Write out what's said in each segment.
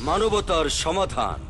মানবতার সমাধান।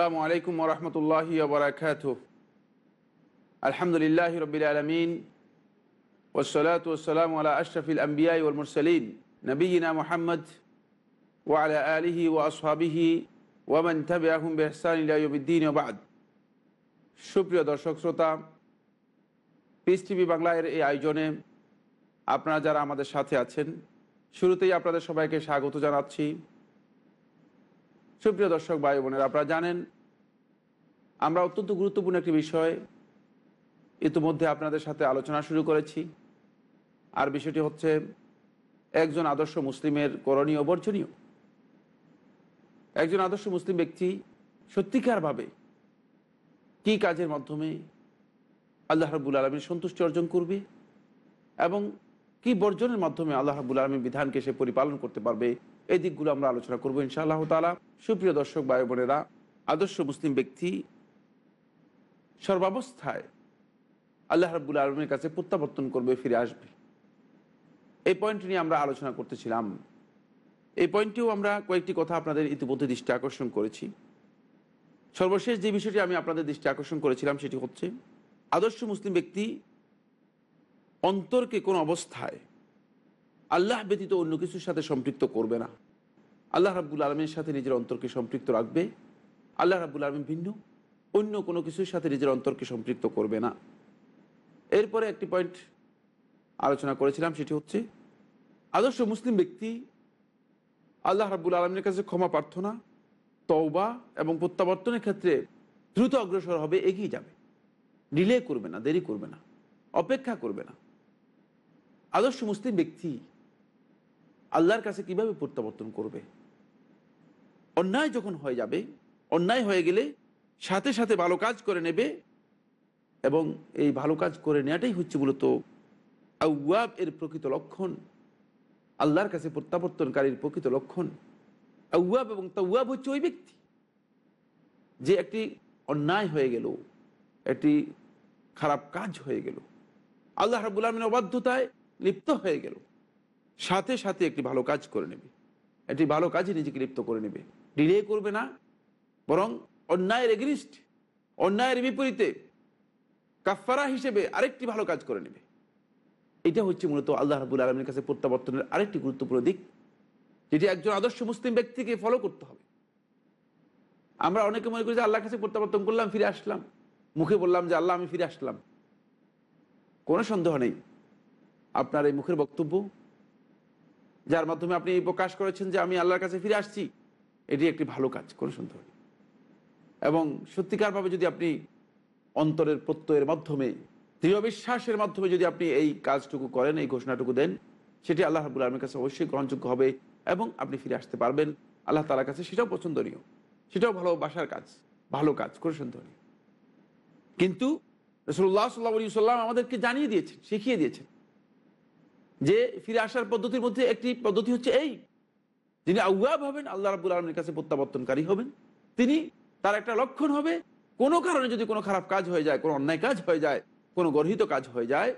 আসসালামু আলাইকুম ওরহমতুল্লাহি ওবরাকাত আলহামদুলিল্লাহ রবিল আলমিন। ওসলাত ওসালাম আলা আশরফিল আম্বিয়াই ওল মুরসলিন। নবীনা মোহাম্মদ ওয়ালা আলিহি ও আসহাবিহি ওয়ামান থাবে আহম ওবাদ সুপ্রিয় দর্শক শ্রোতা পিস টিভি বাংলার এই আয়োজনে আপনারা যারা আমাদের সাথে আছেন, শুরুতেই আপনাদের সবাইকে স্বাগত জানাচ্ছি। সুপ্রিয় দর্শক ভাই বোনেরা, আপনারা জানেন, আমরা অত্যন্ত গুরুত্বপূর্ণ একটি বিষয় ইতিমধ্যে আপনাদের সাথে আলোচনা শুরু করেছি, আর বিষয়টি হচ্ছে একজন আদর্শ মুসলিমের করণীয় বর্জনীয়। একজন আদর্শ মুসলিম ব্যক্তি সত্যিকারভাবে কি কাজের মাধ্যমে আল্লাহ রাবুল আলমীর সন্তুষ্টি অর্জন করবে এবং কি বর্জনের মাধ্যমে আল্লাহ রাবুল আলমীর বিধানকে সে পরিপালন করতে পারবে এই দিকগুলো আমরা আলোচনা করব ইনশাআল্লাহ তালা সুপ্রিয় দর্শক, ভাই বোনেরা, আদর্শ মুসলিম ব্যক্তি সর্বাবস্থায় আল্লাহ রাবুল আলমের কাছে প্রত্যাবর্তন করবে, ফিরে আসবে। এই পয়েন্ট নিয়ে আমরা আলোচনা করতেছিলাম। এই পয়েন্টেও আমরা কয়েকটি কথা আপনাদের ইতিমধ্যে দৃষ্টি আকর্ষণ করেছি। সর্বশেষ যে বিষয়টি আমি আপনাদের দৃষ্টি আকর্ষণ করেছিলাম সেটি হচ্ছে, আদর্শ মুসলিম ব্যক্তি অন্তরকে কোন অবস্থায় আল্লাহ ব্যতীত অন্য কিছুর সাথে সম্পৃক্ত করবে না। আল্লাহ রাবুল আলমের সাথে নিজের অন্তরকে সম্পৃক্ত রাখবে। আল্লাহ রাবুল আলম ভিন্ন, অন্য কোনো কিছুর সাথে নিজের অন্তরকে সম্পৃক্ত করবে না। এরপরে একটি পয়েন্ট আলোচনা করেছিলাম, সেটি হচ্ছে, আদর্শ মুসলিম ব্যক্তি আল্লাহ রাবুল আলমের কাছে ক্ষমা প্রার্থনা, তওবা এবং প্রত্যাবর্তনের ক্ষেত্রে দ্রুত অগ্রসর হবে, এগিয়ে যাবে। ডিলে করবে না, দেরি করবে না, অপেক্ষা করবে না। আদর্শ মুসলিম ব্যক্তি আল্লাহর কাছে কীভাবে প্রত্যাবর্তন করবে? অন্যায় যখন হয়ে যাবে, অন্যায় হয়ে গেলে সাথে সাথে ভালো কাজ করে নেবে এবং এই ভালো কাজ করে নেওয়াটাই হচ্ছে মূলত আউয়াব এর প্রকৃত লক্ষণ, আল্লাহর কাছে প্রত্যাবর্তনকারীর প্রকৃত লক্ষণ। আউয়াব এবং তাওয়াব হচ্ছে ওই ব্যক্তি যে একটি অন্যায় হয়ে গেল, একটি খারাপ কাজ হয়ে গেল। আল্লাহ রাবুল আলমিন অবাধ্যতায় লিপ্ত হয়ে গেল। সাথে সাথে একটি ভালো কাজ করে নেবে। একটি ভালো কাজে নিজেকে লিপ্ত করে নেবে। ডিলে করবে না, বরং অন্যায়ের এগেনিস্ট অন্যায়ের বিপরীতে কাফারা হিসেবে আরেকটি ভালো কাজ করে নেবে। এটা হচ্ছে মূলত আল্লাহ রাবুল আলমীর কাছে প্রত্যাবর্তনের আরেকটি গুরুত্বপূর্ণ দিক, যেটি একজন আদর্শ মুসলিম ব্যক্তিকে ফলো করতে হবে। আমরা অনেকে মনে করি যে আল্লাহর কাছে প্রত্যাবর্তন করলাম, ফিরে আসলাম। মুখে বললাম যে, আল্লাহ, আমি ফিরে আসলাম। কোনো সন্দেহ নেই। আপনার এই মুখের বক্তব্য যার মাধ্যমে আপনি প্রকাশ করেছেন যে আমি আল্লাহর কাছে ফিরে আসছি, এটি একটি ভালো কাজ। কোনো সন্দেহ নেই এবং সত্যিকারভাবে যদি আপনি অন্তরের প্রত্যয়ের মাধ্যমে, দৃঢ় বিশ্বাসের মাধ্যমে যদি আপনি এই কাজটুকু করেন, এই ঘোষণাটুকু দেন, সেটি আল্লাহ রাবুল আলমের কাছে অবশ্যই গ্রহণযোগ্য হবে এবং আপনি ফিরে আসতে পারবেন। আল্লাহ তালার কাছে সেটাও পছন্দনীয়। সেটাও ভালোবাসার কাজ, ভালো কাজ। করে সন্দেহনীয় কিন্তু রসুল্লাহ সাল্লাহ সাল্লাম আমাদেরকে জানিয়ে দিয়েছেন, শিখিয়ে দিয়েছেন যে ফিরে আসার পদ্ধতির মধ্যে একটি পদ্ধতি হচ্ছে এই। যিনি আউয়াব হবেন, আল্লাহ রাবুল আলমের কাছে প্রত্যাবর্তনকারী হবেন। তিনি তার একটা লক্ষণ হবে, কোনো কারণে যদি কোনো খারাপ কাজ হয়ে যায়, কোনো অন্যায় কাজ হয়ে যায়, কোনো গর্হিত কাজ হয়ে যায়,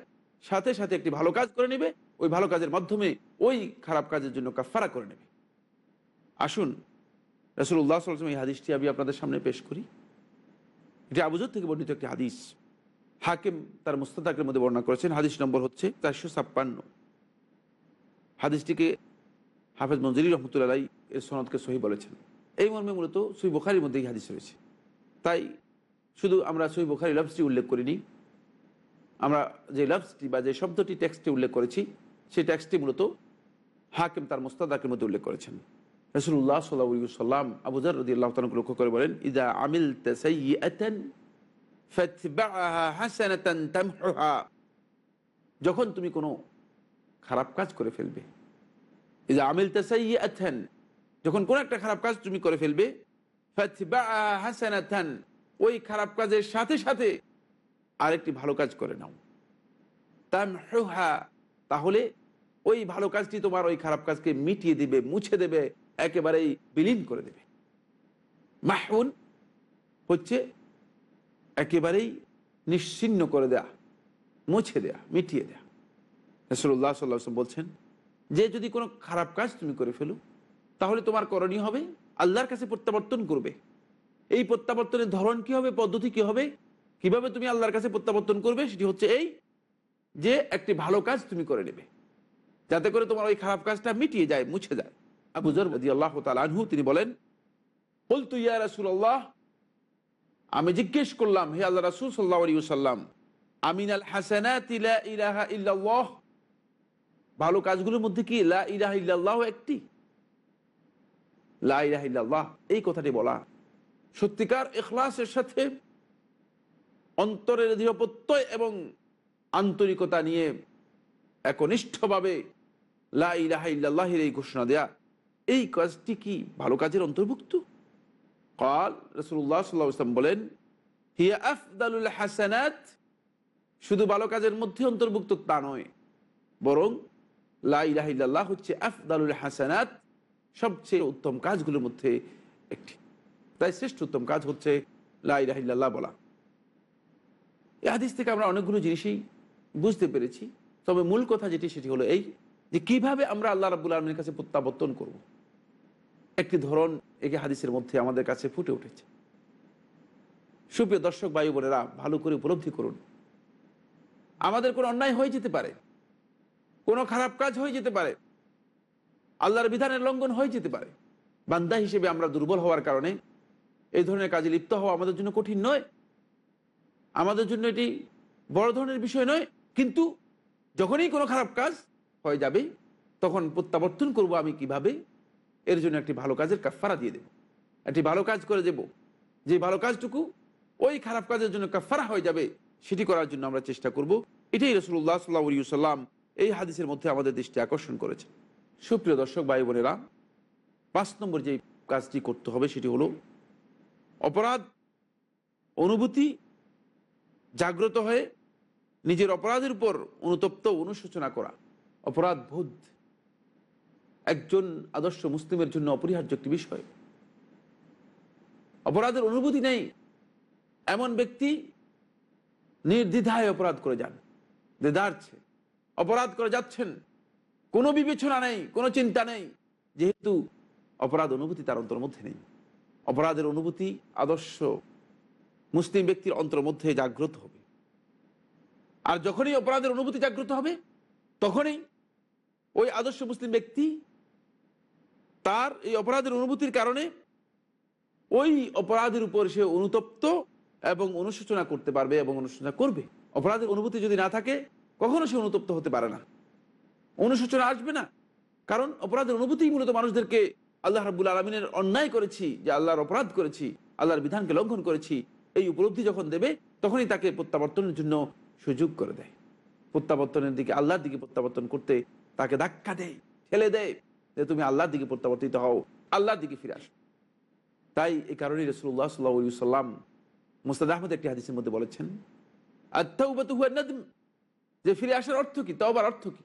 সাথে সাথে একটি ভালো কাজ করে নেবে, ওই ভালো কাজের মাধ্যমে ওই খারাপ কাজের জন্য কাফারা করে নেবে। আসুন রসুল্লাহ সাল্লাম এই হাদিসটি আমি আপনাদের সামনে পেশ করি। এটি আবুজর থেকে বর্ণিত একটি হাদিস। হাকিম তার মুস্তাদাকের মধ্যে বর্ণনা করেছেন, হাদিস নম্বর হচ্ছে চারশো ছাপ্পান্ন। হাদিসটিকে হাফেজ মঞ্জুরি রহমতুল্লাহ এর সনদকে সহি বলেছেন। এই মর্মে মূলত সই বোখারির মধ্যেই হাদিস রয়েছে। তাই শুধু আমরা সই বোখারি লফসটি উল্লেখ করিনি, আমরা যে লফসটি বা যে শব্দটি টেক্সটে উল্লেখ করেছি, সেই টেক্সটটি মূলত হাকিম তার মোস্তাদাকের মধ্যে উল্লেখ করেছেন। রসুল্লাহ সাল্লাহ সাল্লাম আবুজার রদি আল্লাহ তালকে লক্ষ্য করে বলেন ইদা আমিল যখন তুমি কোনো খারাপ কাজ করে ফেলবে। এই যে আমিল তেসাইয়াতান যখন কোনো একটা খারাপ কাজ তুমি করে ফেলবে হাসানাতান, ওই খারাপ কাজের সাথে সাথে আরেকটি ভালো কাজ করে নাও। তামহুহা, তাহলে ওই ভালো কাজটি তোমার ওই খারাপ কাজকে মিটিয়ে দিবে, মুছে দেবে, একেবারেই বিলীন করে দেবে। মাহুন হচ্ছে একেবারেই নিশ্চিন্ন করে দেয়া, মুছে দেয়া, মিটিয়ে দেয়া। রসুল্লাহ সাল্লাম বলছেন, যে যদি কোনো খারাপ কাজ তুমি করে ফেলো, তাহলে তোমার করণীয় হবে আল্লাহর কাছে প্রত্যাবর্তন করবে। এই প্রত্যাবর্তনের ধরন কি হবে, পদ্ধতি কি হবে, কীভাবে তুমি আল্লাহর কাছে প্রত্যাবর্তন করবে, সেটি হচ্ছে এই যে একটি ভালো কাজ তুমি করে নেবে। যাতে করে তোমার ওই খারাপ কাজটা মিটিয়ে যায়, মুছে যায়। আবু আবুজর আল্লাহ আনহু, তিনি বলেন বল তুই ইয়া রাসুল আল্লাহ আমি জিজ্ঞেস করলাম, হে আল্লাহ রাসুল সাল্লাহ সাল্লাম আমিন আল হাসানাত ইলা ইলাহা ইল্লাল্লাহ ভালো কাজগুলোর মধ্যে কি লা ইলাহা একটি? লা ইলাহা এই কথাটি বলা। সত্যিকার এখলাসের সাথে অন্তরের দৃঢ় প্রত্যয় এবং আন্তরিকতা নিয়ে একনিষ্ঠভাবে লা ইলাহা এই ঘোষণা দেয়া, এই কাজটি কি ভালো কাজের অন্তর্ভুক্ত? কাল রসুল্লাহ সাল্লাহ ইসলাম বলেন, হিয়া আফদালুল হাসানাত, শুধু ভালো কাজের মধ্যে অন্তর্ভুক্ত তা নয়, বরং লা ইলাহা হচ্ছে আফদালুল হাসানাত সবচেয়ে উত্তম কাজগুলোর মধ্যে একটি। তাই শ্রেষ্ঠ উত্তম কাজ হচ্ছে লা ইলাহা বলা। এই হাদিস থেকে আমরা অনেকগুলো জিনিসই বুঝতে পেরেছি। তবে মূল কথা যেটি, সেটি হলো এই যে কীভাবে আমরা আল্লাহ রাবুল আলমীর কাছে প্রত্যাবর্তন করব। একটি ধরন একে হাদিসের মধ্যে আমাদের কাছে ফুটে উঠেছে। সুপ্রিয় দর্শক বায়ু বোনেরা, ভালো করে উপলব্ধি করুন। আমাদের কোনো অন্যায় হয়ে যেতে পারে। কোনো খারাপ কাজ হয়ে যেতে পারে। আল্লাহর বিধানের লঙ্ঘন হয়ে যেতে পারে। বান্দা হিসেবে আমরা দুর্বল হওয়ার কারণে এই ধরনের কাজে লিপ্ত হওয়া আমাদের জন্য কঠিন নয়। আমাদের জন্য এটি বড় ধরনের বিষয় নয়। কিন্তু যখনই কোনো খারাপ কাজ হয়ে যাবে, তখন প্রত্যাবর্তন করব আমি কীভাবে? এর জন্য একটি ভালো কাজের কাফারা দিয়ে দেব। একটি ভালো কাজ করে দেব। যে ভালো কাজটুকু ওই খারাপ কাজের জন্য কাফারা হয়ে যাবে, সেটি করার জন্য আমরা চেষ্টা করব। এটাই রসুল্লাহ সাল্লাহ সাল্লাম এই হাদিসের মধ্যে আমাদের দৃষ্টি আকর্ষণ করেছে। সুপ্রিয় দর্শক, ভাই বোনেরা, পাঁচ নম্বর যে কাজটি করতে হবে সেটি হলো, অপরাধ অনুভূতি জাগ্রত হয়ে নিজের অপরাধের উপর অনুতপ্ত অনুশোচনা করা, অপরাধ বোধ একজন আদর্শ মুসলিমের জন্য অপরিহার্য একটি বিষয়। অপরাধের অনুভূতি নেই, এমন ব্যক্তি নির্দ্বিধায় অপরাধ করে যান, দেদারছে। অপরাধ করে যাচ্ছেন। কোনো বিবেচনা নেই, কোনো চিন্তা নেই। যেহেতু অপরাধ অনুভূতি তার অন্তর মধ্যে নেই। অপরাধের অনুভূতি আদর্শ মুসলিম ব্যক্তির অন্তর মধ্যে জাগ্রত হবে। আর যখনই অপরাধের অনুভূতি জাগ্রত হবে, তখনই ওই আদর্শ মুসলিম ব্যক্তি তার এই অপরাধের অনুভূতির কারণে ওই অপরাধের উপর সে অনুতপ্ত এবং অনুশোচনা করতে পারবে এবং অনুশোচনা করবে। অপরাধের অনুভূতি যদি না থাকে কখনো সে অনুতপ্ত হতে পারে না। অনুশোচনা আসবে না। কারণ অপরাধের অনুভূতি মূলত মানুষদেরকে আল্লাহ রাবুল আলমিনের অন্যায় করেছি, যে আল্লাহর অপরাধ করেছি, আল্লাহর বিধানকে লঙ্ঘন করেছি, এই উপলব্ধি যখন দেবে, তখনই তাকে প্রত্যাবর্তনের জন্য সুযোগ করে দেয়। প্রত্যাবর্তনের দিকে আল্লাহর দিকে প্রত্যাবর্তন করতে তাকে ধাক্কা দেয়, ঠেলে দেয় যে তুমি আল্লাহর দিকে প্রত্যাবর্তিত হও, আল্লাহর দিকে ফিরে আসো। তাই এই কারণেই রসুল্লাহ সাল্লাহ সাল্লাম মুস্তাদ আহমদ একটি হাদিসের মধ্যে বলেছেন আত্মাউবাত হুয়া যে ফিরে আসার অর্থ কি? তওবার অর্থ কি?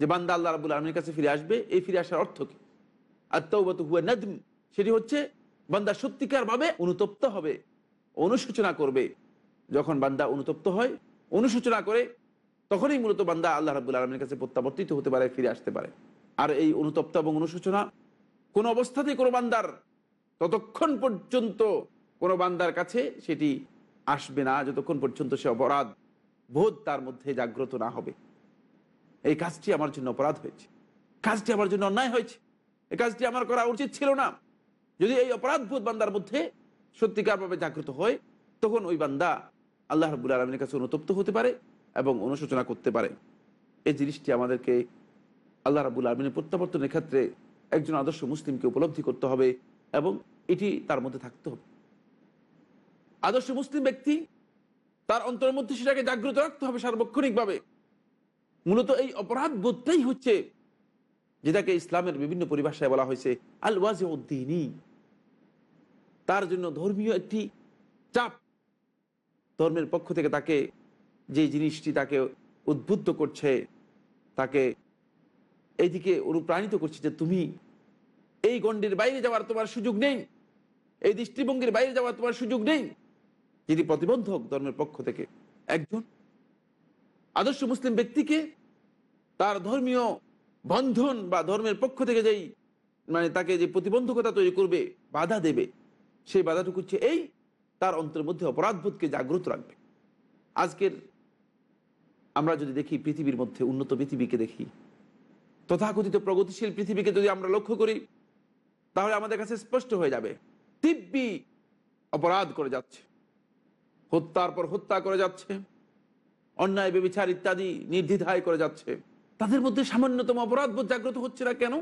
যে বান্দা আল্লাহ রাবুল আলমীর কাছে ফিরে আসবে, এই ফিরে আসার অর্থ কি? আত্মাউবাত হুয়া নাদম সেটি হচ্ছে, বান্দা সত্যিকারভাবে অনুতপ্ত হবে, অনুশোচনা করবে। যখন বান্দা অনুতপ্ত হয়, অনুশোচনা করে, তখনই মূলত বান্দা আল্লাহ রাবুল আলমীর কাছে প্রত্যাবর্তিত হতে পারে, ফিরে আসতে পারে। আর এই অনুতপ্ত এবং অনুশোচনা কোনো অবস্থাতেই কোনো বান্দার ততক্ষণ পর্যন্ত কোনো বান্দার কাছে সেটি আসবে না, যতক্ষণ পর্যন্ত সে অপরাধ বোধ তার মধ্যে জাগ্রত না হবে। এই কাজটি আমার জন্য অপরাধ হয়েছে। কাজটি আমার জন্য অন্যায় হয়েছে। এই কাজটি আমার করা উচিত ছিল না। যদি এই অপরাধ বোধ বান্দার মধ্যে সত্যিকারভাবে জাগ্রত হয়, তখন ওই বান্দা আল্লাহ রাবুল আলমীর কাছে অনুতপ্ত হতে পারে এবং অনুশোচনা করতে পারে। এই জিনিসটি আমাদেরকে আল্লাহ রাবুল আলমিনের প্রত্যাবর্তনের ক্ষেত্রে একজন আদর্শ মুসলিমকে উপলব্ধি করতে হবে এবং এটি তার মধ্যে থাকতে হবে। আদর্শ মুসলিম ব্যক্তি তার অন্তরের মধ্যে সেটাকে জাগ্রত রাখতে হবে সার্বক্ষণিকভাবে। মূলত এই অপরাধ বোধটাই হচ্ছে যেটাকে ইসলামের বিভিন্ন পরিভাষায় বলা হয়েছে আল ওয়াজ তার জন্য ধর্মীয় একটি চাপ ধর্মের পক্ষ থেকে তাকে, যে জিনিসটি তাকে উদ্বুদ্ধ করছে, তাকে এইদিকে অনুপ্রাণিত করছে যে তুমি এই গণ্ডের বাইরে যাওয়ার তোমার সুযোগ নেই, এই দৃষ্টিভঙ্গির বাইরে যাওয়ার তোমার সুযোগ নেই। যিনি প্রতিবন্ধক ধর্মের পক্ষ থেকে একজন আদর্শ মুসলিম ব্যক্তিকে তার ধর্মীয় বন্ধন বা ধর্মের পক্ষ থেকে যেই মানে তাকে যে প্রতিবন্ধকতা তৈরি করবে, বাধা দেবে, সেই বাধাটুকু হচ্ছে এই, তার অন্তরের মধ্যে অপরাধবোধকে জাগ্রত রাখবে। আজকের আমরা যদি দেখি পৃথিবীর মধ্যে, উন্নত পৃথিবীকে দেখি, তথাকথিত প্রগতিশীল পৃথিবীকে যদি আমরা লক্ষ্য করি, তাহলে আমাদের কাছে স্পষ্ট হয়ে যাবে দিব্যি অপরাধ করে যাচ্ছে। হত্যার পর হত্যা করে যাচ্ছে, অন্যায়, বেবিচার ইত্যাদি নির্দ্বিধায় করে যাচ্ছে। তাদের মধ্যে সামান্যতম অপরাধবোধ জাগ্রত হচ্ছে না কেন?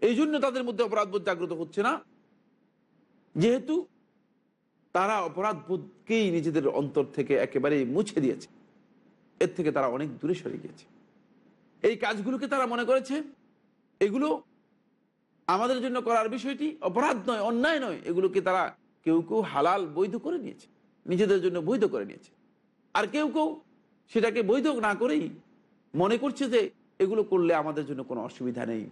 এই জন্য তাদের মধ্যে অপরাধবোধ জাগ্রত হচ্ছে না। যেহেতু তারা অপরাধবোধকেই নিজেদের অন্তর থেকে একেবারে মুছে দিয়েছে। এর থেকে তারা অনেক দূরে সরে গিয়েছে। এই কাজগুলোকে তারা মনে করেছে, এগুলো আমাদের জন্য করার বিষয়টি অপরাধ নয়, অন্যায় নয়। এগুলোকে তারা কেউ কেউ হালাল বৈধ করে নিয়েছে। নিজেদের জন্য বৈধ করে নিয়েছে। আর কেউ কেউ সেটাকে বৈধ না করেই মনে করছে যে এগুলো করলে আমাদের জন্য কোনো অসুবিধা নেই।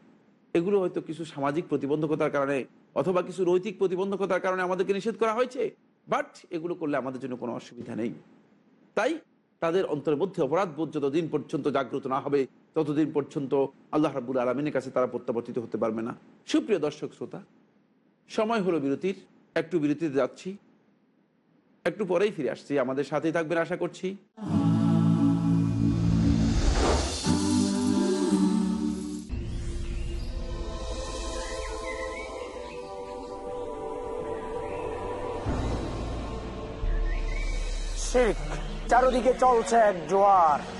এগুলো হয়তো কিছু সামাজিক প্রতিবন্ধকতার কারণে অথবা কিছু নৈতিক প্রতিবন্ধকতার কারণে আমাদেরকে নিষেধ করা হয়েছে, বাট এগুলো করলে আমাদের জন্য কোনো অসুবিধা নেই। তাই তাদের অন্তরের মধ্যে অপরাধ বোধ যতদিন পর্যন্ত জাগ্রত না হবে, ততদিন পর্যন্ত আল্লাহ রাবুল আলমিনের কাছে তারা প্রত্যাবর্তিত হতে পারবে না। সুপ্রিয় দর্শক, শ্রোতা, সময় হলো বিরতির। একটু বিরতিতে যাচ্ছি। একটু পরেই ফিরে আসছি। আমাদের সাথেই থাকবেন আশা করছি। চারদিকে চলছে এক জোয়ার।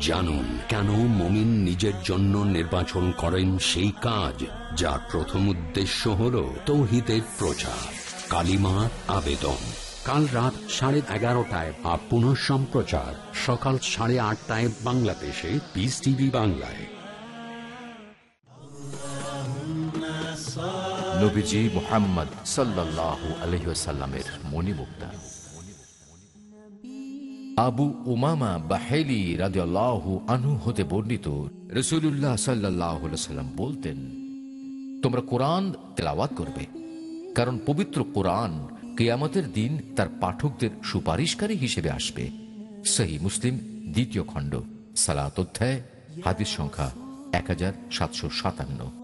জানুন কেন মমিন নিজের জন্য নির্বাচন করেন সেই কাজ যার প্রথম উদ্দেশ্য হল তৌহিদের প্রচার। কালিমার আবেদন। কাল রাত সাড়ে এগারোটায় বা পুনঃ সম্প্রচার। সকাল সাড়ে আটটায় বাংলাদেশে পিস টিভি বাংলায়। নবীজি মোহাম্মদ সাল্লাহ আলহিসাল্লামের মণিমুক্তা। আবু উমামা বাহেলি রাজিয়াল্লাহু আনহু হতে বর্ণিত রসুল্লাহ সাল্লাহ সাল্লাম বলতেন, তোমরা কোরআন তেলাওয়াত করবে, কারণ পবিত্র কোরআন কেয়ামতের দিন তার পাঠকদের সুপারিশকারী হিসেবে আসবে। সহি মুসলিম, দ্বিতীয় খণ্ড, সালাত অধ্যায়, হাদিস সংখ্যা এক হাজার সাতশো সাতান্ন।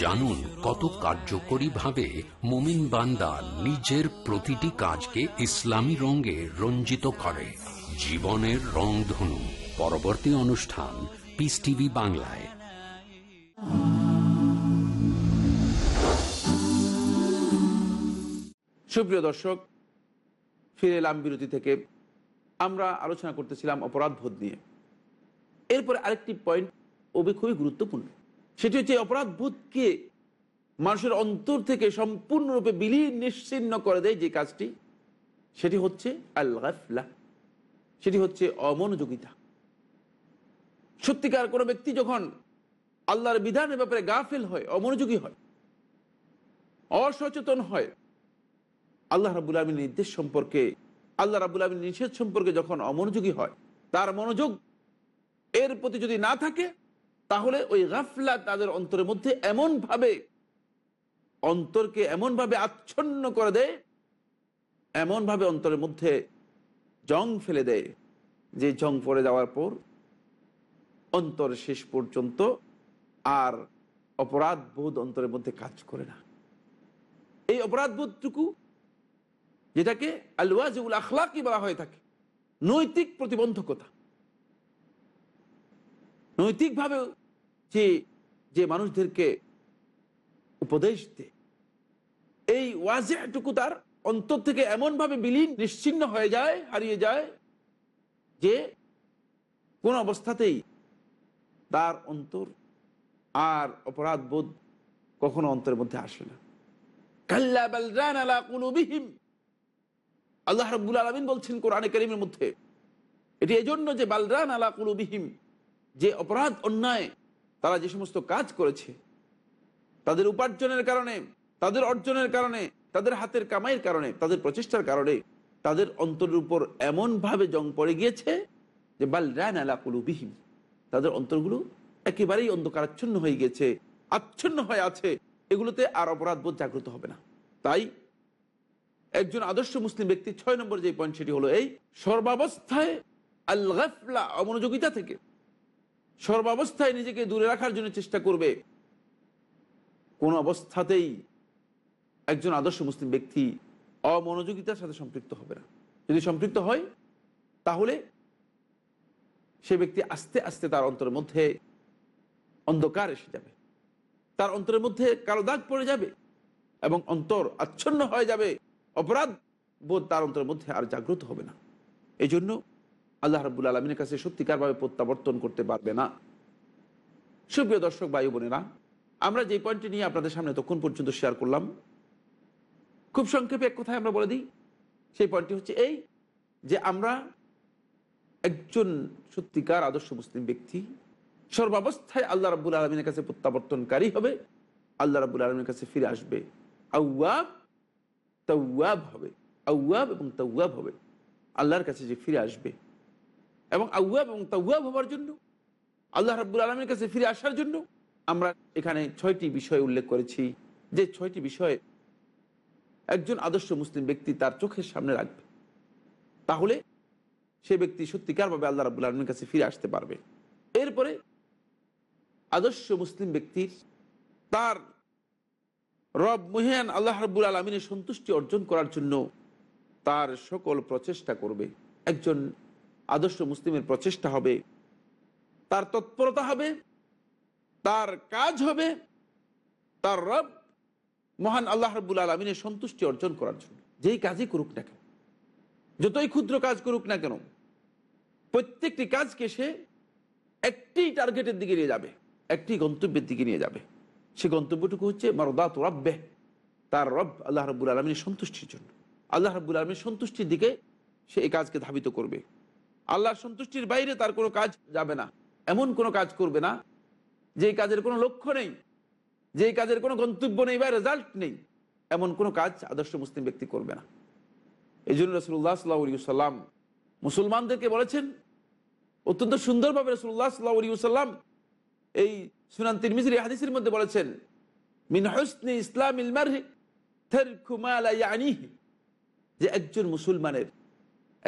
জানুন কত কার্যকরী ভাবে মোমিন বান্দা নিজের প্রতিটি কাজকে ইসলামী রঙে রঞ্জিত করে। জীবনের রংধনু পরবর্তী অনুষ্ঠান পিস টিভি বাংলায়। সুপ্রিয় দর্শক, ফিরে এলাম বিরতি থেকে। আমরা আলোচনা করতেছিলাম অপরাধ বোধ নিয়ে। এরপরে আরেকটি পয়েন্ট ওবে খুবই গুরুত্বপূর্ণ। সেটি হচ্ছে অপরাধ বোধকে মানুষের অন্তর থেকে সম্পূর্ণরূপে বিলীন, নিশ্চিন্ন করে দেয় যে কাজটি, সেটি হচ্ছে আল গাফলা সেটি হচ্ছে অমনোযোগিতা। সত্যিকার কোনো ব্যক্তি যখন আল্লাহর বিধানের ব্যাপারে গাফেল হয়, অমনোযোগী হয়, অসচেতন হয়, আল্লাহ রাবুল আলমীর নির্দেশ সম্পর্কে, আল্লাহ রাবুল আলমীর নিষেধ সম্পর্কে যখন অমনোযোগী হয়, তার মনোযোগ এর প্রতি যদি না থাকে তাহলে ওই গাফলা তাদের অন্তরের মধ্যে এমনভাবে অন্তরকে এমনভাবে আচ্ছন্ন করে দেয়, এমনভাবে অন্তরের মধ্যে জং ফেলে দেয় যে জং পড়ে যাওয়ার পর অন্তর শেষ পর্যন্ত আর অপরাধ বোধ অন্তরের মধ্যে কাজ করে না। এই অপরাধ বোধটুকু যেটাকে আলওয়াজুল আখলাকি বলা হয়ে থাকে, নৈতিক প্রতিবন্ধকতা। নৈতিকভাবে যে যে মানুষদেরকে উপদেশ দেয়, এই ওয়াজেটুকু তার অন্তর থেকে এমনভাবে বিলীন, নিশ্চিন্ন হয়ে যায়, হারিয়ে যায়, যে কোন অবস্থাতেই তার অন্তর আর অপরাধ বোধ কখনো অন্তরের মধ্যে আসে না। আল্লাহ রাব্বুল আলামিন বলছেন কোরআনে কারীমের মধ্যে, এটি এজন্য যে বালরান আলা কুলুবিহিম যে অপরাধ, অন্যায় তারা যে সমস্ত কাজ করেছে, তাদের উপার্জনের কারণে, তাদের অর্জনের কারণে, তাদের হাতের কামাইয়ের কারণে, তাদের প্রচেষ্টার কারণে, তাদের অন্তরের উপর এমনভাবে জং পড়ে গিয়েছে যে বালরান আলা কুলুবিহিম। তাদের অন্তরগুলো একেবারেই অন্ধকারাচ্ছন্ন হয়ে গেছে আচ্ছন্ন হয়ে আছে। এগুলোতে আর অপরাধ বোধ জাগ্রত হবে না। তাই একজন আদর্শ মুসলিম ব্যক্তি ছয় নম্বর যে পয়েন্ট সেটি হলো এই, সর্বাবস্থায় আল গাফলা অমনোযোগিতা থেকে সর্বাবস্থায় নিজেকে দূরে রাখার জন্য চেষ্টা করবে। কোন অবস্থাতেই একজন আদর্শ মুসলিম ব্যক্তি অমনোযোগিতার সাথে সম্পৃক্ত হবে না। যদি সম্পৃক্ত হয়, তাহলে সে ব্যক্তি আস্তে আস্তে তার অন্তরের মধ্যে অন্ধকার এসে যাবে। তার অন্তরের মধ্যে কালো দাগ পড়ে যাবে এবং অন্তর আচ্ছন্ন হয়ে যাবে। অপরাধ বোধ তার অন্তরের মধ্যে আর জাগ্রত হবে না। এই জন্য আল্লাহ রাবুল আলমিনের কাছে সত্যিকারভাবে প্রত্যাবর্তন করতে পারবে না। সুপ্রিয় দর্শক বায়ু বোনেরা, আমরা যে পয়েন্টটি নিয়ে আপনাদের সামনে তখন পর্যন্ত শেয়ার করলাম, খুব সংক্ষেপে এক কথায় আমরা বলে দিই, সেই পয়েন্টটি হচ্ছে এই যে আমরা একজন সত্যিকার আদর্শ মুসলিম ব্যক্তি, সর্বাবস্থায় আল্লাহ রাবুল আলমিনের কাছে প্রত্যাবর্তনকারী হবে, আল্লাহ রাবুল আলমীর কাছে ফিরে আসবে, আউয়াব, তাওয়াব হবে, আউয়াব এবং তাওয়াব হবে, আল্লাহর কাছে যে ফিরে আসবে। এবং আউয়াব এবং তাওয়াব হবার জন্য, আল্লাহ রাব্বুল আলমীর কাছে ফিরে আসার জন্য আমরা এখানে ছয়টি বিষয় উল্লেখ করেছি। যে ছয়টি বিষয় একজন আদর্শ মুসলিম ব্যক্তি তার চোখের সামনে রাখবে, তাহলে সে ব্যক্তি সত্যিকারভাবে আল্লাহ রাবুল আলমীর কাছে ফিরে আসতে পারবে। এরপরে আদর্শ মুসলিম ব্যক্তির তার রব মুহিয়ান আল্লাহ রব্বুল আলমিনের সন্তুষ্টি অর্জন করার জন্য তার সকল প্রচেষ্টা করবে। একজন আদর্শ মুসলিমের প্রচেষ্টা হবে, তার তৎপরতা হবে, তার কাজ হবে, তার রব মহান আল্লাহ রব্বুল আলমিনের সন্তুষ্টি অর্জন করার জন্য। যেই কাজই করুক না কেন, যতই ক্ষুদ্র কাজ করুক না কেন, প্রত্যেকটি কাজকে সে একটি টার্গেটের দিকে নিয়ে যাবে, একটি গন্তব্যের দিকে নিয়ে যাবে। সে গন্তব্যটুকু হচ্ছে মারদাত রব্বে তার রব আল্লাহ রব্বুল আলমীর সন্তুষ্টির জন্য। আল্লাহ রব্বুল আলমীর সন্তুষ্টির দিকে সে এই কাজকে ধাবিত করবে। আল্লাহর সন্তুষ্টির বাইরে তার কোনো কাজ যাবে না, এমন কোনো কাজ করবে না, যেই কাজের কোনো লক্ষ্য নেই, যেই কাজের কোনো গন্তব্য নেই বা রেজাল্ট নেই, এমন কোনো কাজ আদর্শ মুসলিম ব্যক্তি করবে না। এই জন্য রসুল্লাহ সাল্লাহ সাল্লাম মুসলমানদেরকে বলেছেন, অত্যন্ত সুন্দরভাবে রসুল্লাহ সাল্লাহ সাল্লাম এই সুনান তিরমিজির হাদিসের মধ্যে বলেছেন, মিন হসনি ইসলাম ইলমার যে একজন মুসলমানের,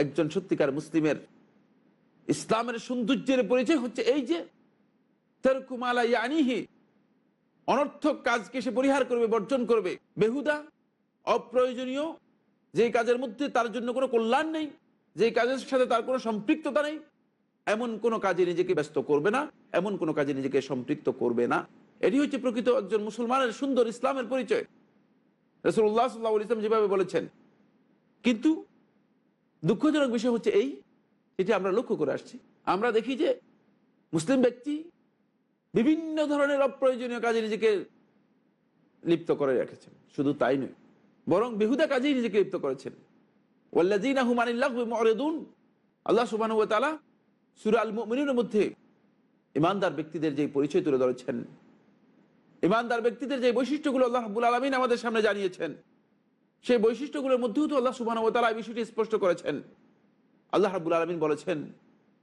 একজন সত্যিকার মুসলিমের ইসলামের সৌন্দর্যের পরিচয় হচ্ছে এই যে তেরকুমালা ইয়ানিহি অনর্থক কাজকে সে পরিহার করবে, বর্জন করবে। বেহুদা, অপ্রয়োজনীয় যে কাজের মধ্যে তার জন্য কোনো কল্যাণ নেই যে কাজের সাথে তার কোনো সম্পৃক্ততা নেই, এমন কোনো কাজে নিজেকে ব্যস্ত করবে না, এমন কোনো কাজে নিজেকে সম্পৃক্ত করবে না। এটি হচ্ছে প্রকৃত একজন মুসলমানের সুন্দর ইসলামের পরিচয়। রসুল্লাহ সাল্লাহ ইসলাম যেভাবে বলেছেন। কিন্তু দুঃখজনক বিষয় হচ্ছে এই যেটি আমরা লক্ষ্য করে আসছি। আমরা দেখি যে মুসলিম ব্যক্তি বিভিন্ন ধরনের অপ্রয়োজনীয় কাজে নিজেকে লিপ্ত করে রেখেছেন। শুধু তাই নয়, বরং বেহুদা কাজেই নিজেকে লিপ্ত করেছেন। ওয়াল্লাদিন হুমানিল্লাহ মরেদুন। আল্লাহ সুবাহ তালা মিনের মধ্যে ইমানদার ব্যক্তিদের যে পরিচয় তুলে ধরেছেন ইমানদার ব্যক্তিদের যে বৈশিষ্ট্যগুলো আল্লাহ রাবুল আলমিন আমাদের সামনে জানিয়েছেন, সেই বৈশিষ্ট্যগুলোর মধ্যেও তো আল্লাহ সুবাহ তালা বিষয়টি স্পষ্ট করেছেন। আল্লাহ রাবুল আলমিন বলেছেন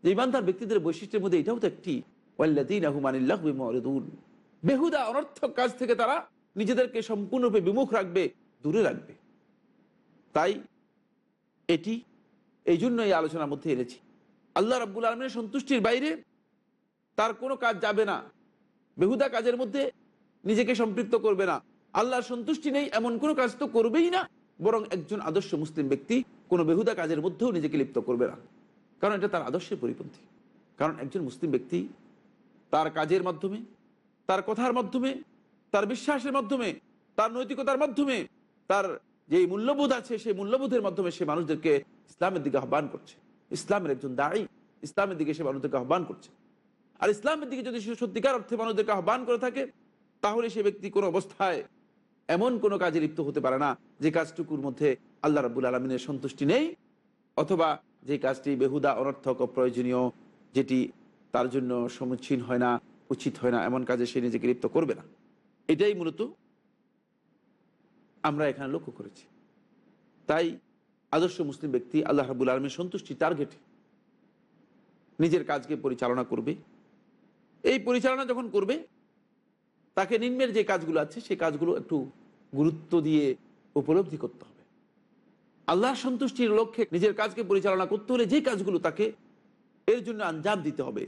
যে ইমানদার ব্যক্তিদের বৈশিষ্ট্যের মধ্যে এটাও তো একটি বেহুদা, অনর্থক কাজ থেকে তারা নিজেদেরকে সম্পূর্ণরূপে বিমুখ রাখবে, দূরে রাখবে। তাই এটি এই জন্য এই আলোচনার মধ্যে এনেছি। আল্লাহ রাব্বুল আলমের সন্তুষ্টির বাইরে তার কোনো কাজ যাবে না। বেহুদা কাজের মধ্যে নিজেকে সম্পৃক্ত করবে না। আল্লাহর সন্তুষ্টি নেই, এমন কোনো কাজ তো করবেই না, বরং একজন আদর্শ মুসলিম ব্যক্তি কোনো বেহুদা কাজের মধ্যেও নিজেকে লিপ্ত করবে না। কারণ এটা তার আদর্শের পরিপন্থী। কারণ একজন মুসলিম ব্যক্তি তার কাজের মাধ্যমে, তার কথার মাধ্যমে, তার বিশ্বাসের মাধ্যমে, তার নৈতিকতার মাধ্যমে, তার যে মূল্যবোধ আছে সেই মূল্যবোধের মাধ্যমে সে মানুষদেরকে ইসলামের দিকে আহ্বান করছে। ইসলামের একজন দায়ী ইসলামের দিকে সে মানুষদেরকে আহ্বান করছে। আর ইসলামের দিকে যদি সে সত্যিকার অর্থে মানুষদেরকে আহ্বান করে থাকে, তাহলে সে ব্যক্তি কোনো অবস্থায় এমন কোনো কাজে লিপ্ত হতে পারে না যে কাজটুকুর মধ্যে আল্লাহ রাবুল আলমিনের সন্তুষ্টি নেই, অথবা যে কাজটি বেহুদা, অনর্থক অপ্রয়োজনীয় যেটি তার জন্য সমীচীন হয় না, উচিত হয় না, এমন কাজে সে নিজেকে লিপ্ত করবে না। এটাই মূলত আমরা এখানে লক্ষ্য করেছি। তাই আদর্শ মুসলিম ব্যক্তি আল্লাহ রাবুল আলমের সন্তুষ্টি টার্গেটে নিজের কাজকে পরিচালনা করবে। এই পরিচালনা যখন করবে তাকে নিম্নের যে কাজগুলো আছে সেই কাজগুলো একটু গুরুত্ব দিয়ে উপলব্ধি করতে হবে। আল্লাহর সন্তুষ্টির লক্ষ্যে নিজের কাজকে পরিচালনা করতে হলে যে কাজগুলো তাকে এর জন্য আঞ্জাম দিতে হবে,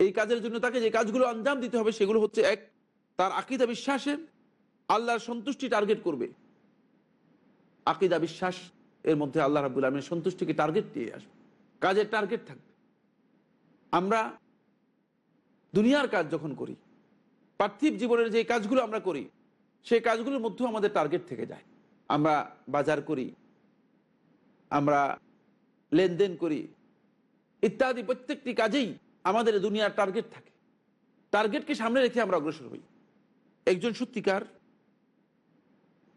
এই কাজের জন্য তাকে যে কাজগুলো আঞ্জাম দিতে হবে, সেগুলো হচ্ছে এক, তার আকিদা বিশ্বাসে আল্লাহর সন্তুষ্টি টার্গেট করবে। আকিদা বিশ্বাস, এর মধ্যে আল্লাহ রাবুল আলমের সন্তুষ্টিকে টার্গেট দিয়ে আসবে। কাজের টার্গেট থাকবে। আমরা দুনিয়ার কাজ যখন করি পার্থিব জীবনের যে কাজগুলো আমরা করি, সেই কাজগুলোর মধ্যেও আমাদের টার্গেট থেকে যায়। আমরা বাজার করি, আমরা লেনদেন করি, ইত্যাদি প্রত্যেকটি কাজেই আমাদের দুনিয়ার টার্গেট থাকে। টার্গেটকে সামনে রেখে আমরা অগ্রসর হই। একজন সত্যিকার,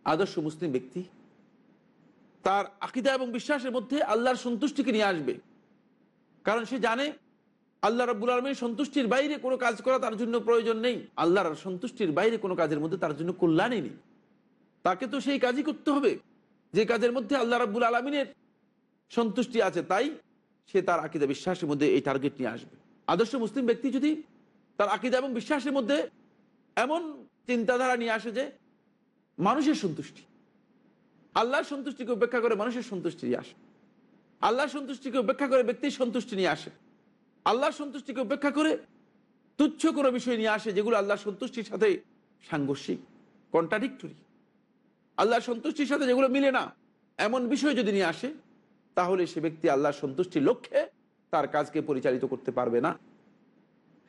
আদর্শ মুসলিম ব্যক্তি, তার আকিদা এবং বিশ্বাসের মধ্যে আল্লাহর সন্তুষ্টিকে নিয়ে আসবে। কারণ সে জানে আল্লাহ রাবুল আলমীর সন্তুষ্টির বাইরে কোনো কাজ করা তার জন্য প্রয়োজন নেই। আল্লাহর সন্তুষ্টির বাইরে কোনো কাজের মধ্যে তার জন্য কল্যাণই নেই। তাকে তো সেই কাজই করতে হবে। যে কাজের মধ্যে আল্লাহ রাবুল আলমিনের সন্তুষ্টি আছে তাই সে তার আকিদা বিশ্বাসের মধ্যে এই টার্গেট নিয়ে আসবে। আদর্শ মুসলিম ব্যক্তি যদি তার আকিদা এবং বিশ্বাসের মধ্যে এমন চিন্তাধারা নিয়ে আসে যে মানুষের সন্তুষ্টি, আল্লাহর সন্তুষ্টিকে উপেক্ষা করে মানুষের সন্তুষ্টি নিয়ে আসে। আল্লাহর সন্তুষ্টিকে উপেক্ষা করে ব্যক্তির সন্তুষ্টি নিয়ে আসে। আল্লাহর সন্তুষ্টিকে উপেক্ষা করে তুচ্ছ কোনো বিষয় নিয়ে আসে যেগুলো আল্লাহর সন্তুষ্টির সাথে সাংঘর্ষিক কন্ট্রাডিক্টরি আল্লাহর সন্তুষ্টির সাথে যেগুলো মিলে না, এমন বিষয় যদি নিয়ে আসে, তাহলে সে ব্যক্তি আল্লাহর সন্তুষ্টির লক্ষ্যে তার কাজকে পরিচালিত করতে পারবে না।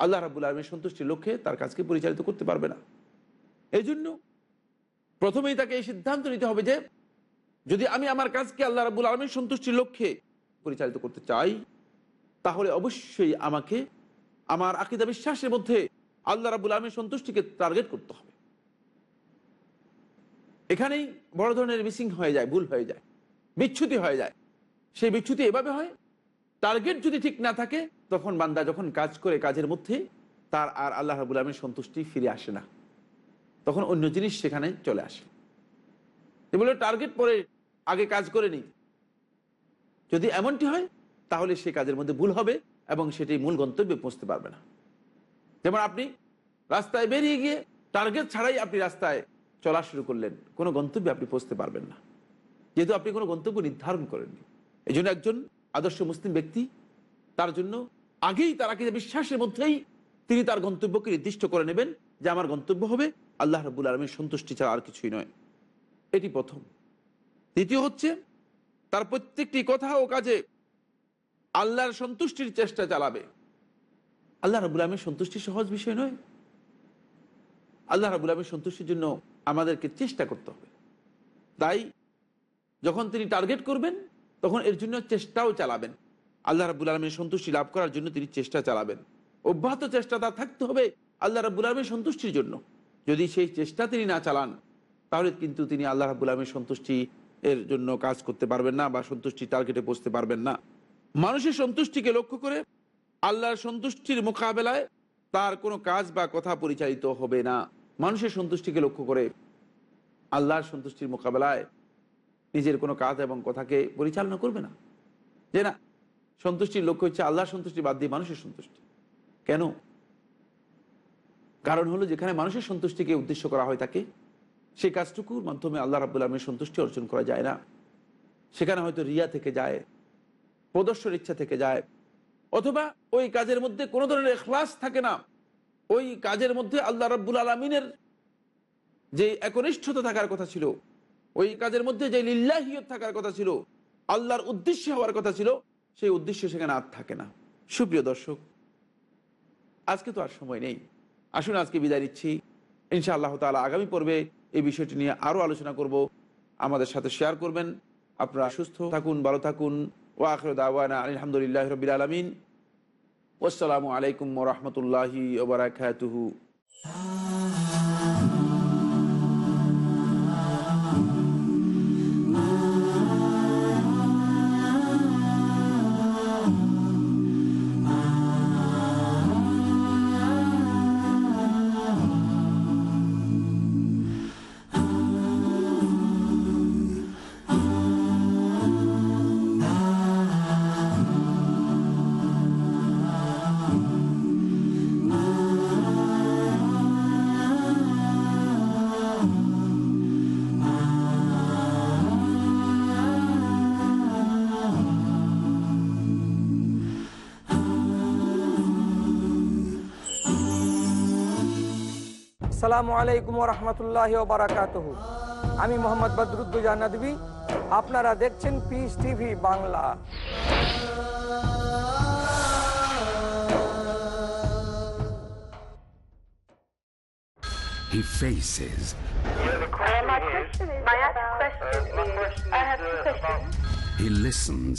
আল্লাহ রাবুল আলমের সন্তুষ্টির লক্ষ্যে তার কাজকে পরিচালিত করতে পারবে না। এই জন্য প্রথমেই তাকে এই সিদ্ধান্ত নিতে হবে যে, যদি আমি আমার কাজকে আল্লাহ রাবুল আলমীর সন্তুষ্টির লক্ষ্যে পরিচালিত করতে চাই তাহলে অবশ্যই আমাকে, আমার আকিদা বিশ্বাসের মধ্যে আল্লাহ রাবুল আলমীর সন্তুষ্টিকে টার্গেট করতে হবে। এখানেই বড় ধরনের মিসিং হয়ে যায়, ভুল হয়ে যায়, বিচ্ছুতি হয়ে যায়। সেই বিচ্ছুতি এভাবে হয় টার্গেট যদি ঠিক না থাকে, তখন বান্দা যখন কাজ করে কাজের মধ্যে, তার আর আল্লাহ রাবুল আলমীর সন্তুষ্টি ফিরে আসে না। তখন অন্য জিনিস সেখানে চলে আসে। বলে টার্গেট পরে আগে কাজ করে নি যদি এমনটি হয় তাহলে সে কাজের মধ্যে ভুল হবে এবং সেটি মূল গন্তব্যে পৌঁছতে পারবে না। যেমন আপনি রাস্তায় বেরিয়ে গিয়ে টার্গেট ছাড়াই আপনি রাস্তায় চলা শুরু করলেন, কোনো গন্তব্যে আপনি পৌঁছতে পারবেন না। যেহেতু আপনি কোনো গন্তব্য নির্ধারণ করেননি। এই জন্য একজন আদর্শ মুসলিম ব্যক্তি, তার জন্য আগেই তার আগে বিশ্বাসের মধ্যেই তিনি তার গন্তব্যকে নির্দিষ্ট করে নেবেন যে আমার গন্তব্য হবে, আল্লাহ রবুল আলমীর সন্তুষ্টি ছাড়া আর কিছুই নয়। এটি প্রথম। দ্বিতীয় হচ্ছে, তার প্রত্যেকটি কথা ও কাজে আল্লাহর সন্তুষ্টির চেষ্টা চালাবে। আল্লাহ রাবুল আলমীর সন্তুষ্টি সহজ বিষয় নয়। আল্লাহ রাবুল আলমীর সন্তুষ্টির জন্য আমাদেরকে চেষ্টা করতে হবে। তাই যখন তিনি টার্গেট করবেন, তখন এর জন্য চেষ্টাও চালাবেন। আল্লাহ রাবুল আলমীর সন্তুষ্টি লাভ করার জন্য তিনি চেষ্টা চালাবেন। অব্যাহত চেষ্টা তার থাকতে হবে আল্লাহ রাবুল আলমীর সন্তুষ্টির জন্য। যদি সেই চেষ্টা তিনি না চালান, তাহলে কিন্তু তিনি আল্লাহ রাবুল আলমীর সন্তুষ্টি এর জন্য কাজ করতে পারবেন না বা সন্তুষ্টি টার্গেটে পৌঁছতে পারবেন না। মানুষের সন্তুষ্টিকে লক্ষ্য করে আল্লাহর সন্তুষ্টির মোকাবেলায় তার কোনো কাজ বা কথা পরিচালিত হবে না। মানুষের সন্তুষ্টিকে লক্ষ্য করে আল্লাহর সন্তুষ্টির মোকাবেলায় নিজের কোনো কাজ এবং কথাকে পরিচালনা করবে না। যে না, সন্তুষ্টির লক্ষ্য হচ্ছে আল্লাহর সন্তুষ্টি বাদ দিয়ে মানুষের সন্তুষ্টি। কেন? কারণ হলো যেখানে মানুষের সন্তুষ্টিকে উদ্দেশ্য করা হয় তাকে, সেই কাজটুকুর মাধ্যমে আল্লাহ রাবুল আলমের সন্তুষ্টি অর্জন করা যায় না। সেখানে হয়তো রিয়া থেকে যায় প্রদর্শন ইচ্ছা থেকে যায়। অথবা ওই কাজের মধ্যে কোনো ধরনের এখলাস থাকে না। ওই কাজের মধ্যে আল্লাহ রাব্বুল আলমিনের যে একনিষ্ঠতা থাকার কথা ছিল, ওই কাজের মধ্যে যে লিল্লাহিয়ত থাকার কথা ছিল, আল্লাহর উদ্দেশ্য হওয়ার কথা ছিল, সেই উদ্দেশ্য সেখানে আর থাকে না। সুপ্রিয় দর্শক, আজকে তো আর সময় নেই। আসুন, আজকে বিদায় নিচ্ছি। ইনশা আল্লাহ তালা আগামী পর্বে এই বিষয়টি নিয়ে আরও আলোচনা করব। আমাদের সাথে শেয়ার করবেন। আপনারা সুস্থ থাকুন, ভালো থাকুন। ও আখর দাওয়ানা আলহামদুলিল্লাহ রবিল আলমিন। আসসালামু আলাইকুম রহমতুল্লাহি ওবরাকাতুহু আসসালামু আলাইকুম রহমতুল্লাহ বারাকাত আমি মোহাম্মদ বদরুদ্দুজা নদী আপনারা দেখছেন peace TV Bangla He faces, My question is, my question is, I have two questions. he listens,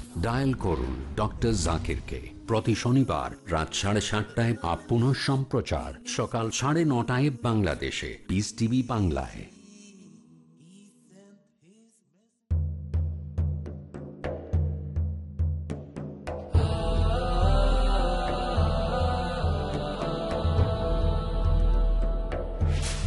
Dial করুন ডক্টর জাকিরকে প্রতি শনিবার রাত সাড়ে সাতটায় আপ পুনঃ সম্প্রচার সকাল সাড়ে নটায় বাংলাদেশে। বিস টিভি বাংলায়।